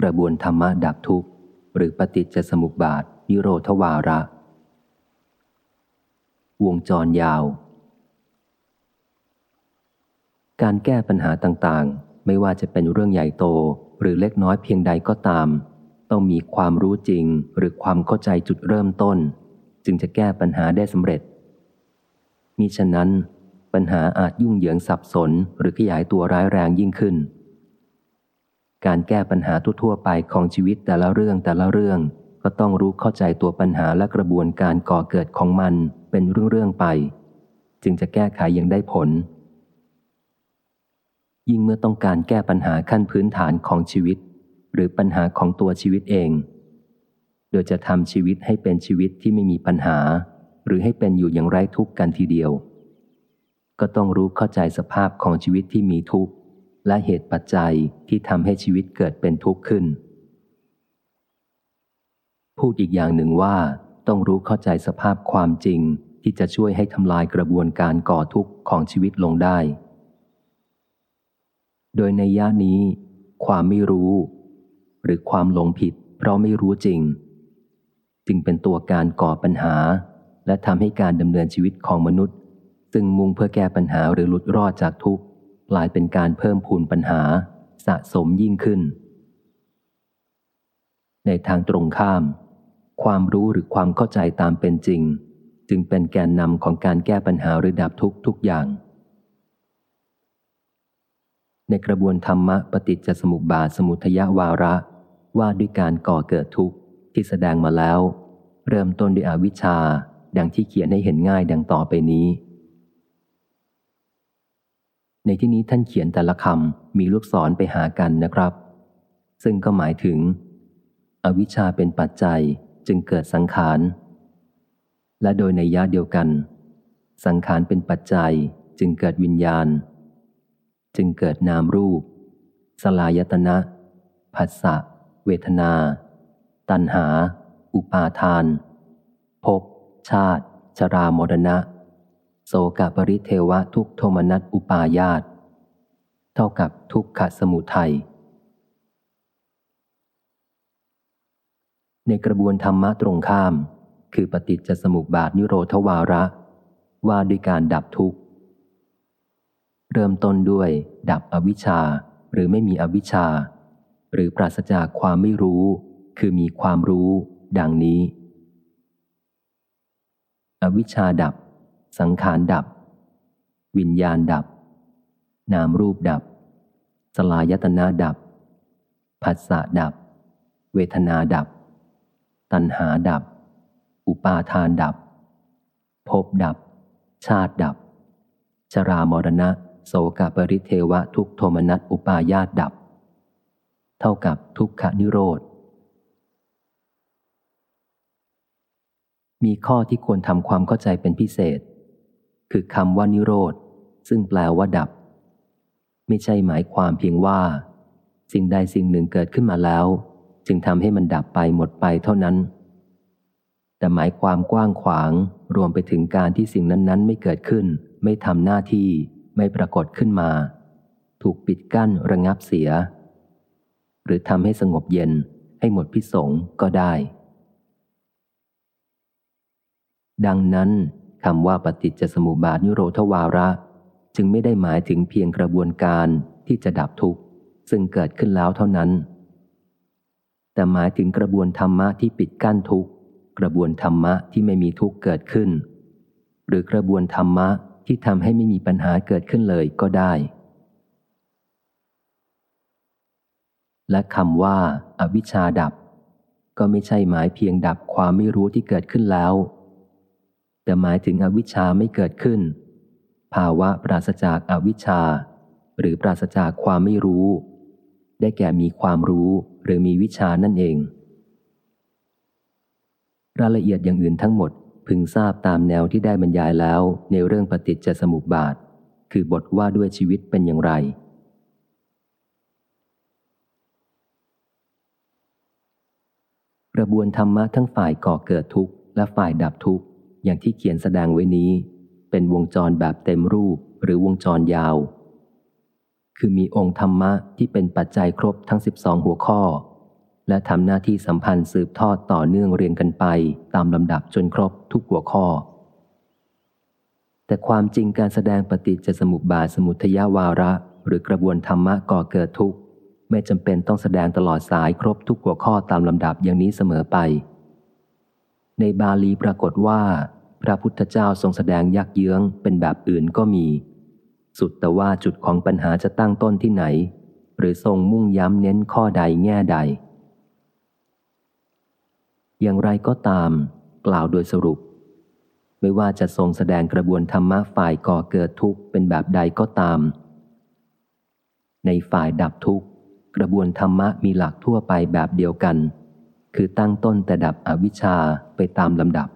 กระบวนธรรมะดับทุกข์ หรือปฏิจจสมุปบาทนิโรธวาระ วงจรยาว การแก้ปัญหาต่างๆ ไม่ว่าจะเป็นเรื่องใหญ่โตหรือเล็กน้อยเพียงใดก็ตาม ต้องมีความรู้จริงหรือความเข้าใจจุดเริ่มต้น จึงจะแก้ปัญหาได้สำเร็จมิฉะนั้น ปัญหาอาจยุ่งเหยิงสับสนหรือขยายตัวร้ายแรงยิ่งขึ้น การแก้ปัญหาทั่วๆไปของชีวิตแต่ละเรื่องแต่ละเรื่อง ก็ต้องรู้เข้าใจตัวปัญหาและกระบวนการก่อเกิดของมันเป็นเรื่องๆไป จึงจะแก้ไขอย่างได้ผล ยิ่งเมื่อต้องการแก้ปัญหาขั้นพื้นฐานของชีวิต หรือปัญหาของตัวชีวิตเอง โดยจะทำชีวิตให้เป็นชีวิตที่ไม่มีปัญหา หรือให้เป็นอยู่อย่างไร้ทุกข์กันทีเดียว ก็ต้องรู้เข้าใจสภาพของชีวิตที่มีทุกข์ และเหตุปัจจัยที่ทำให้ชีวิตเกิดเป็นทุกข์ขึ้น พูดอีกอย่างหนึ่งว่าต้องรู้เข้าใจสภาพความจริงที่จะช่วยให้ทำลายกระบวนการก่อทุกข์ของชีวิตลงได้ โดยในย่านี้ ความไม่รู้ หรือความหลงผิด เพราะไม่รู้จริง จึงเป็นตัวการก่อปัญหา และทำให้การดำเนินชีวิตของมนุษย์ ซึ่งมุ่งเพื่อแก้ปัญหาหรือหลุดรอดจากทุกข์ กลายเป็นการเพิ่มพูนปัญหาสะสมยิ่งขึ้น ในทางตรงข้าม ความรู้หรือความเข้าใจตามเป็นจริง จึงเป็นแกนนำของการแก้ปัญหาหรือดับทุกทุกอย่าง ในกระบวนธรรมะปฏิจจสมุปบาทสมุทยวาระว่าด้วยการก่อเกิดทุกข์ที่แสดงมาแล้ว เริ่มต้นด้วยอวิชชา ดังที่เขียนให้เห็นง่ายดังต่อไปนี้ ในที่นี้ท่านเขียนแต่ละคำมีลูกศรไปหากันนะครับ ซึ่งก็หมายถึง อวิชชาเป็นปัจจัยจึงเกิดสังขาร และโดยในยะเดียวกัน สังขารเป็นปัจจัยจึงเกิดวิญญาณ จึงเกิดนามรูป สลายตนะผัสสะเวทนา ตัณหา อุปาทานภพชาติ ชรามรณะ โสกปริเทวะทุกโทมนัสอุปายาต เท่ากับทุกขสมุทัย ในกระบวนธรรมะตรงข้าม คือปฏิจจสมุปบาทนิโรธวาระ ว่าด้วยการดับทุกข์ เริ่มต้นด้วย ดับอวิชชาหรือไม่มีอวิชชา หรือปราศจากความไม่รู้ คือมีความรู้ ดังนี้ อวิชชาดับ สังขารดับ วิญญาณดับ นามรูปดับ สลายตนาดับผัสสะดับ เวทนาดับ ตัณหาดับ อุปาทานดับภพดับ ชาติดับ ชรามรณะ โสกปริเทวะทุกโทมนัสอุปายาตดับ เท่ากับทุกขนิโรธ มีข้อที่ควรทำความเข้าใจเป็นพิเศษ คือคำว่านิโรธ ซึ่งแปลว่าดับ ไม่ใช่หมายความเพียงว่า สิ่งใดสิ่งหนึ่งเกิดขึ้นมาแล้ว จึงทำให้มันดับไปหมดไปเท่านั้น แต่หมายความกว้างขวางรวมไปถึงการที่สิ่งนั้นๆ ไม่เกิดขึ้น ไม่ทำหน้าที่ ไม่ปรากฏขึ้นมา ถูกปิดกั้นระงับเสีย หรือทำให้สงบเย็นให้หมดพิสงก็ได้ดังนั้น คำว่าปฏิจจสมุปบาทนิโรธวาระ จึงไม่ได้หมายถึงเพียงกระบวนการที่จะดับทุกข์ซึ่งเกิดขึ้นแล้วเท่านั้น แต่หมายถึงกระบวนธรรมะที่ปิดกั้นทุกข์ กระบวนธรรมะที่ไม่มีทุกข์เกิดขึ้น หรือกระบวนธรรมะที่ทำให้ไม่มีปัญหาเกิดขึ้นเลยก็ได้ และคำว่าอาวิชชาดับ ก็ไม่ใช่หมายเพียงดับความไม่รู้ที่เกิดขึ้นแล้ว แต่หมายถึงอวิชชาไม่เกิดขึ้น ภาวะปราศจากอาวิชชา หรือปราศจากความไม่รู้ ได้แก่มีความรู้หรือมีวิชานั่นเอง รายละเอียดอย่างอื่นทั้งหมดพึงทราบตามแนวที่ได้บรรยายแล้วในเรื่องปฏิจจสมุปบาท คือบทว่าด้วยชีวิตเป็นอย่างไรกระบวนธรรมะทั้งฝ่ายก่อเกิดทุกข์และฝ่ายดับทุกข์ อย่างที่เขียนแสดงไว้นี้ เป็นวงจรแบบเต็มรูปหรือวงจรยาว คือมีองค์ธรรมะที่เป็นปัจจัยครบทั้ง 12 หัวข้อ และทำหน้าที่สัมพันธ์สืบทอดต่อเนื่องเรียงกันไป ตามลำดับจนครบทุกหัวข้อ แต่ความจริงการแสดงปฏิจจสมุปบาทสมุทยาวาระ หรือกระบวนธรรมะก่อเกิดทุกข์ไม่จำเป็นต้องแสดงตลอดสายครบทุกหัวข้อตามลำดับอย่างนี้เสมอไป ในบาลีปรากฏว่า พระพุทธเจ้าทรงแสดงยักเยื้องเป็นแบบอื่นก็มี สุดแต่ว่าจุดของปัญหาจะตั้งต้นที่ไหน หรือทรงมุ่งย้ำเน้นข้อใดแง่ใด อย่างไรก็ตาม กล่าวโดยสรุป ไม่ว่าจะทรงแสดงกระบวนธรรมะฝ่ายก่อเกิดทุกข์เป็นแบบใดก็ตาม ในฝ่ายดับทุกข์กระบวนธรรมะมีหลักทั่วไปแบบเดียวกัน คือตั้งต้นแต่ดับอวิชชาไปตามลำดับ